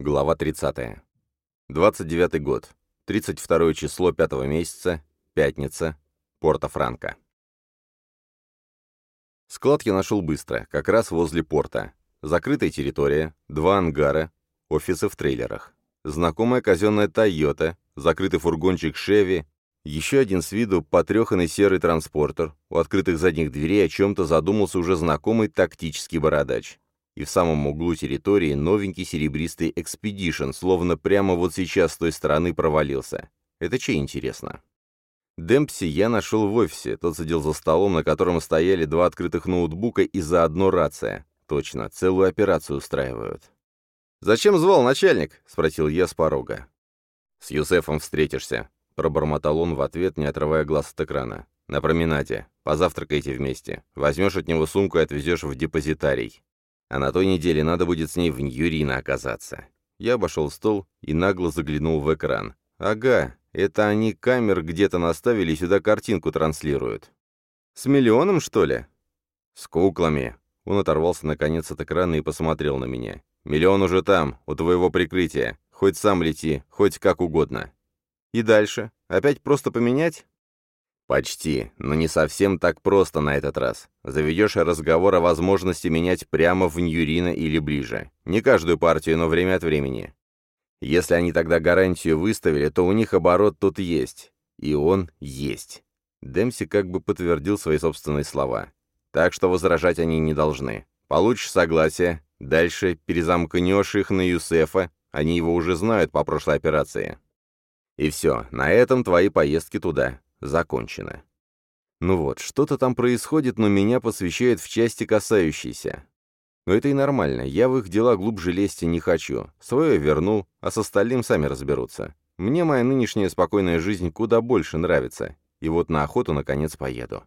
Глава 30. 29 год. 32 число пятого месяца. Пятница. Порто-Франко. Склад я нашел быстро, как раз возле порта. Закрытая территория, два ангара, офисы в трейлерах. Знакомая казенная «Тойота», закрытый фургончик «Шеви», еще один с виду потреханный серый транспортер, у открытых задних дверей о чем-то задумался уже знакомый тактический бородач и в самом углу территории новенький серебристый экспедишн, словно прямо вот сейчас с той стороны провалился. Это чей, интересно? Демпси я нашел в офисе, тот сидел за столом, на котором стояли два открытых ноутбука и заодно рация. Точно, целую операцию устраивают. «Зачем звал начальник?» — спросил я с порога. «С Юсефом встретишься», — пробормотал он в ответ, не отрывая глаз от экрана. «На променаде. Позавтракайте вместе. Возьмешь от него сумку и отвезешь в депозитарий. А на той неделе надо будет с ней в Ньюрино оказаться. Я обошел стол и нагло заглянул в экран. Ага, это они камер где-то наставили сюда картинку транслируют. С миллионом, что ли? С куклами. Он оторвался наконец от экрана и посмотрел на меня. Миллион уже там, у твоего прикрытия. Хоть сам лети, хоть как угодно. И дальше? Опять просто поменять? «Почти, но не совсем так просто на этот раз. Заведешь разговор о возможности менять прямо в Ньюрина или ближе. Не каждую партию, но время от времени. Если они тогда гарантию выставили, то у них оборот тут есть. И он есть». Демси как бы подтвердил свои собственные слова. «Так что возражать они не должны. Получишь согласие, дальше перезамкнешь их на Юсефа, они его уже знают по прошлой операции. И все, на этом твои поездки туда закончено. Ну вот, что-то там происходит, но меня посвящают в части касающейся. Но это и нормально, я в их дела глубже лезть не хочу. Свое верну, а с остальным сами разберутся. Мне моя нынешняя спокойная жизнь куда больше нравится. И вот на охоту, наконец, поеду.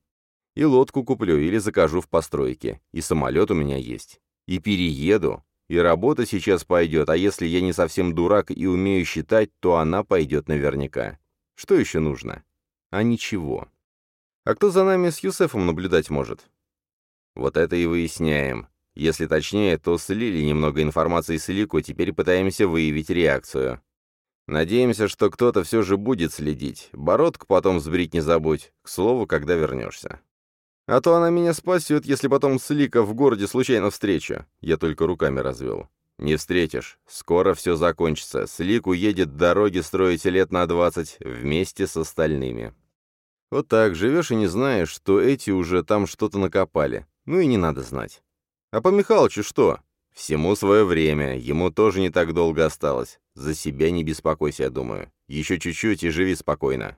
И лодку куплю или закажу в постройке. И самолет у меня есть. И перееду. И работа сейчас пойдет, а если я не совсем дурак и умею считать, то она пойдет наверняка. Что еще нужно? А ничего. А кто за нами с Юсефом наблюдать может? Вот это и выясняем. Если точнее, то слили немного информации с Илику, теперь пытаемся выявить реакцию. Надеемся, что кто-то все же будет следить. Бородку потом сбрить не забудь, к слову, когда вернешься. А то она меня спасет, если потом с Лика в городе случайно встречу. Я только руками развел. Не встретишь. Скоро все закончится. Слик уедет дороги строить лет на двадцать вместе с остальными. Вот так, живешь и не знаешь, что эти уже там что-то накопали. Ну и не надо знать. А по Михалычу что? Всему свое время, ему тоже не так долго осталось. За себя не беспокойся, я думаю. Еще чуть-чуть и живи спокойно.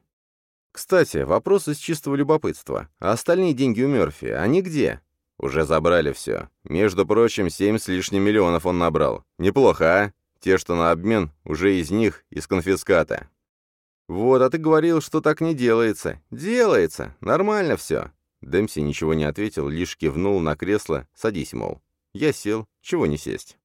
Кстати, вопрос из чистого любопытства. А остальные деньги у Мёрфи, они где? Уже забрали все. Между прочим, семь с лишним миллионов он набрал. Неплохо, а? Те, что на обмен, уже из них, из конфиската. «Вот, а ты говорил, что так не делается». «Делается. Нормально все». Дэмси ничего не ответил, лишь кивнул на кресло. «Садись, мол». Я сел. Чего не сесть?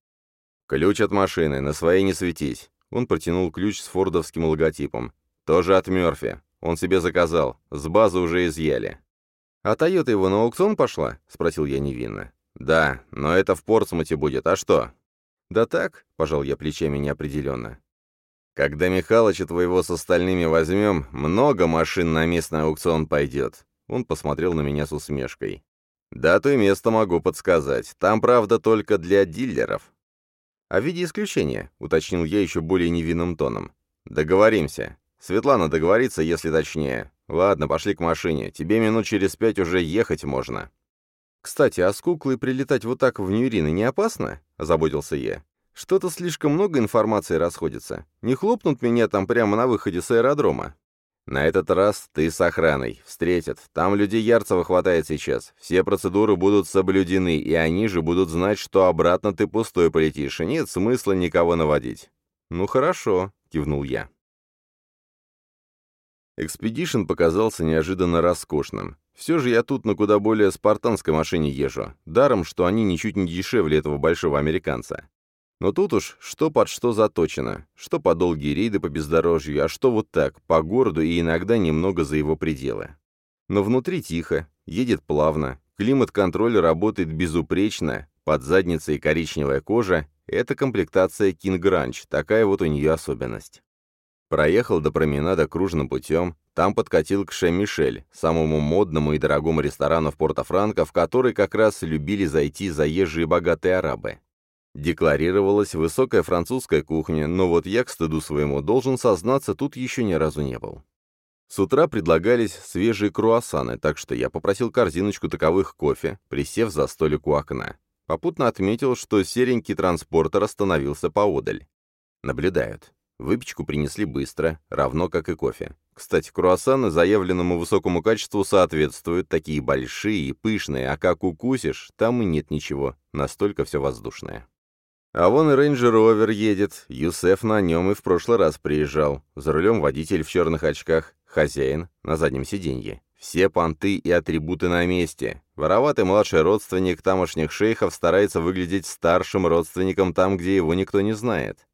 «Ключ от машины. На своей не светись». Он протянул ключ с фордовским логотипом. «Тоже от Мёрфи. Он себе заказал. С базы уже изъяли». «А Тойота его на аукцион пошла?» — спросил я невинно. «Да, но это в Портсмуте будет. А что?» «Да так», — пожал я плечами неопределенно. Когда Михалыча твоего с остальными возьмем, много машин на местный аукцион пойдет. Он посмотрел на меня с усмешкой. Дату и место могу подсказать. Там, правда, только для дилеров. А в виде исключения, уточнил я еще более невинным тоном. Договоримся. Светлана договорится, если точнее. Ладно, пошли к машине. Тебе минут через пять уже ехать можно. Кстати, а с куклой прилетать вот так в Ньюрины не опасно? Озаботился я. Что-то слишком много информации расходится. Не хлопнут меня там прямо на выходе с аэродрома. На этот раз ты с охраной. Встретят. Там людей Ярцева хватает сейчас. Все процедуры будут соблюдены, и они же будут знать, что обратно ты пустой полетишь, и нет смысла никого наводить. Ну хорошо, кивнул я. Экспедишн показался неожиданно роскошным. Все же я тут на куда более спартанской машине езжу. Даром, что они ничуть не дешевле этого большого американца. Но тут уж что под что заточено, что по долгие рейды по бездорожью, а что вот так, по городу и иногда немного за его пределы. Но внутри тихо, едет плавно, климат-контроль работает безупречно, под задницей коричневая кожа, Это комплектация Ranch, такая вот у нее особенность. Проехал до променада кружным путем, там подкатил к Ше-Мишель, самому модному и дорогому ресторану в Порто-Франко, в который как раз любили зайти заезжие богатые арабы. Декларировалась высокая французская кухня, но вот я, к стыду своему, должен сознаться, тут еще ни разу не был. С утра предлагались свежие круассаны, так что я попросил корзиночку таковых кофе, присев за столик у окна. Попутно отметил, что серенький транспортер остановился поодаль. Наблюдают. Выпечку принесли быстро, равно как и кофе. Кстати, круассаны заявленному высокому качеству соответствуют, такие большие и пышные, а как укусишь, там и нет ничего, настолько все воздушное. А вон и рейнджер-ровер едет, Юсеф на нем и в прошлый раз приезжал. За рулем водитель в черных очках, хозяин на заднем сиденье. Все понты и атрибуты на месте. Вороватый младший родственник тамошних шейхов старается выглядеть старшим родственником там, где его никто не знает.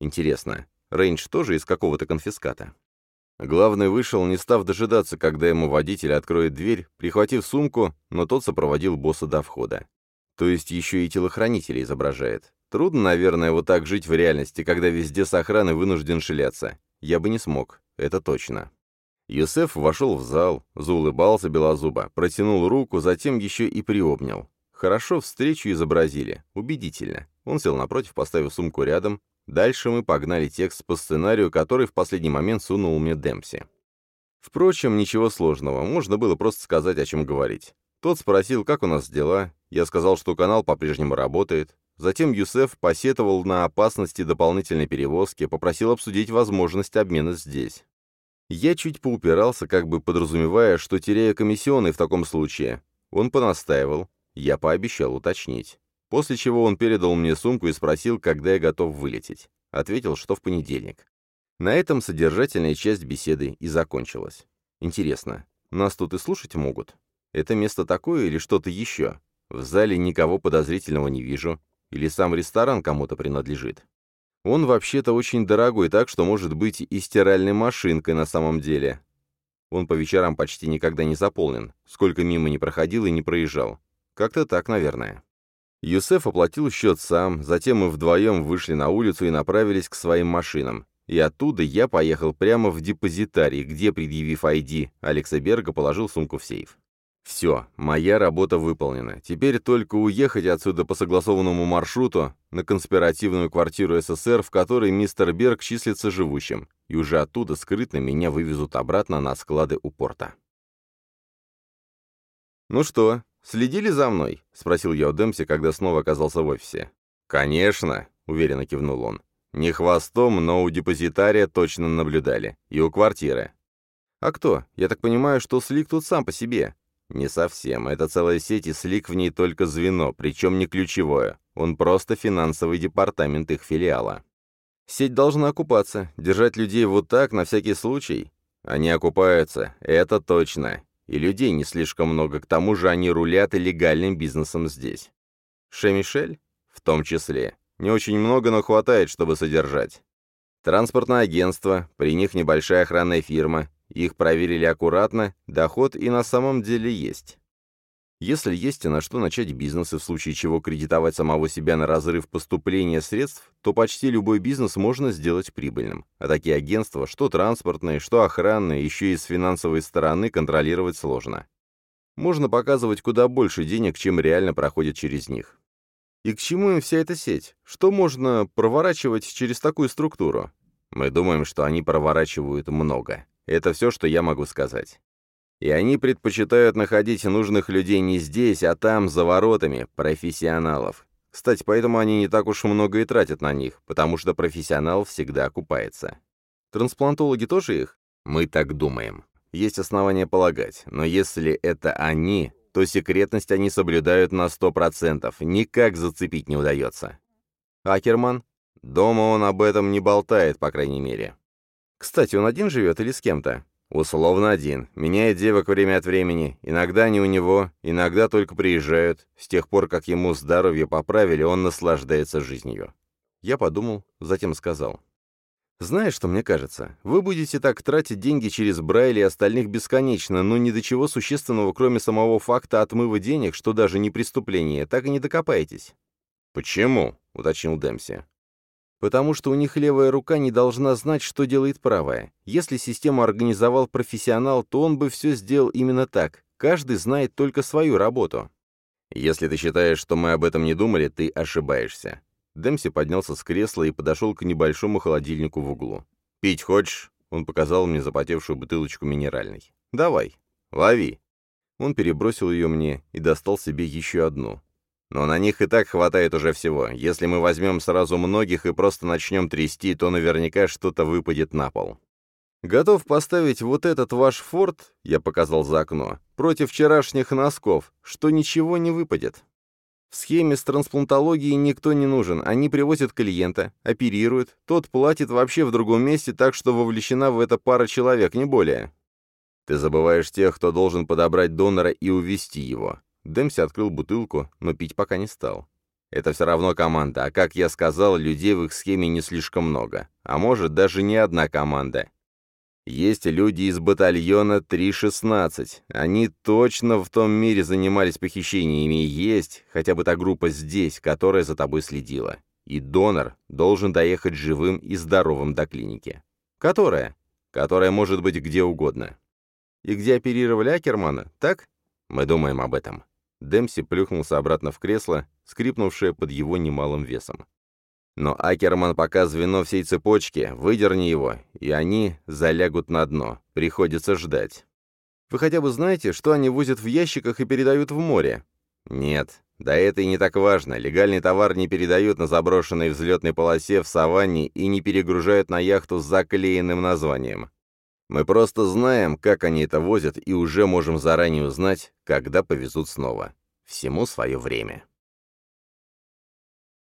Интересно, Рейндж тоже из какого-то конфиската? Главный вышел, не став дожидаться, когда ему водитель откроет дверь, прихватив сумку, но тот сопроводил босса до входа. То есть еще и телохранителя изображает. Трудно, наверное, вот так жить в реальности, когда везде с охраной вынужден шляться. Я бы не смог, это точно. Юсеф вошел в зал, заулыбался белозуба, протянул руку, затем еще и приобнял. Хорошо встречу изобразили, убедительно. Он сел напротив, поставив сумку рядом. Дальше мы погнали текст по сценарию, который в последний момент сунул мне Демпси. Впрочем, ничего сложного, можно было просто сказать, о чем говорить. Тот спросил, как у нас дела, я сказал, что канал по-прежнему работает. Затем Юсеф посетовал на опасности дополнительной перевозки, попросил обсудить возможность обмена здесь. Я чуть поупирался, как бы подразумевая, что теряю комиссионный в таком случае. Он понастаивал, я пообещал уточнить. После чего он передал мне сумку и спросил, когда я готов вылететь. Ответил, что в понедельник. На этом содержательная часть беседы и закончилась. Интересно, нас тут и слушать могут? Это место такое или что-то еще? В зале никого подозрительного не вижу. Или сам ресторан кому-то принадлежит? Он вообще-то очень дорогой, так что может быть и стиральной машинкой на самом деле. Он по вечерам почти никогда не заполнен, сколько мимо не проходил и не проезжал. Как-то так, наверное. Юсеф оплатил счет сам, затем мы вдвоем вышли на улицу и направились к своим машинам. И оттуда я поехал прямо в депозитарий, где, предъявив ID, Алекса Берга положил сумку в сейф. Все, моя работа выполнена. Теперь только уехать отсюда по согласованному маршруту на конспиративную квартиру СССР, в которой мистер Берг числится живущим, и уже оттуда скрытно меня вывезут обратно на склады у порта. «Ну что, следили за мной?» — спросил я у Дэмси, когда снова оказался в офисе. «Конечно», — уверенно кивнул он. «Не хвостом, но у депозитария точно наблюдали. И у квартиры». «А кто? Я так понимаю, что Слик тут сам по себе. Не совсем. Это целая сеть, и Слик в ней только звено, причем не ключевое. Он просто финансовый департамент их филиала. Сеть должна окупаться. Держать людей вот так, на всякий случай. Они окупаются, это точно. И людей не слишком много, к тому же они рулят легальным бизнесом здесь. Шемишель? В том числе. Не очень много, но хватает, чтобы содержать. Транспортное агентство, при них небольшая охранная фирма, их проверили аккуратно, доход и на самом деле есть. Если есть и на что начать бизнес, и в случае чего кредитовать самого себя на разрыв поступления средств, то почти любой бизнес можно сделать прибыльным. А такие агентства, что транспортные, что охранные, еще и с финансовой стороны контролировать сложно. Можно показывать куда больше денег, чем реально проходит через них. И к чему им вся эта сеть? Что можно проворачивать через такую структуру? Мы думаем, что они проворачивают много. Это все, что я могу сказать. И они предпочитают находить нужных людей не здесь, а там, за воротами, профессионалов. Кстати, поэтому они не так уж много и тратят на них, потому что профессионал всегда окупается. Трансплантологи тоже их? Мы так думаем. Есть основания полагать, но если это они, то секретность они соблюдают на 100%, никак зацепить не удается. Акерман? Дома он об этом не болтает, по крайней мере. Кстати, он один живет или с кем-то? Условно один. Меняет девок время от времени. Иногда они у него, иногда только приезжают. С тех пор, как ему здоровье поправили, он наслаждается жизнью. Я подумал, затем сказал. «Знаешь, что мне кажется? Вы будете так тратить деньги через Брайли и остальных бесконечно, но ни до чего существенного, кроме самого факта отмыва денег, что даже не преступление, так и не докопаетесь. «Почему?» — уточнил Демси. «Потому что у них левая рука не должна знать, что делает правая. Если систему организовал профессионал, то он бы все сделал именно так. Каждый знает только свою работу». «Если ты считаешь, что мы об этом не думали, ты ошибаешься». Демси поднялся с кресла и подошел к небольшому холодильнику в углу. «Пить хочешь?» Он показал мне запотевшую бутылочку минеральной. «Давай, лови». Он перебросил ее мне и достал себе еще одну. Но на них и так хватает уже всего. Если мы возьмем сразу многих и просто начнем трясти, то наверняка что-то выпадет на пол. Готов поставить вот этот ваш форт, я показал за окно, против вчерашних носков, что ничего не выпадет. В схеме с трансплантологией никто не нужен. Они привозят клиента, оперируют, тот платит вообще в другом месте, так что вовлечена в это пара человек, не более. Ты забываешь тех, кто должен подобрать донора и увести его. Дэмси открыл бутылку, но пить пока не стал. Это все равно команда, а как я сказал, людей в их схеме не слишком много. А может, даже не одна команда. Есть люди из батальона 316. Они точно в том мире занимались похищениями. есть хотя бы та группа здесь, которая за тобой следила. И донор должен доехать живым и здоровым до клиники. Которая? Которая может быть где угодно. И где оперировали Акермана, так? Мы думаем об этом. Демси плюхнулся обратно в кресло, скрипнувшее под его немалым весом. Но Акерман пока звено всей цепочки, выдерни его, и они залягут на дно. Приходится ждать. Вы хотя бы знаете, что они возят в ящиках и передают в море? Нет, да это и не так важно. Легальный товар не передают на заброшенной взлетной полосе в саванне и не перегружают на яхту с заклеенным названием. Мы просто знаем, как они это возят, и уже можем заранее узнать, когда повезут снова. Всему свое время.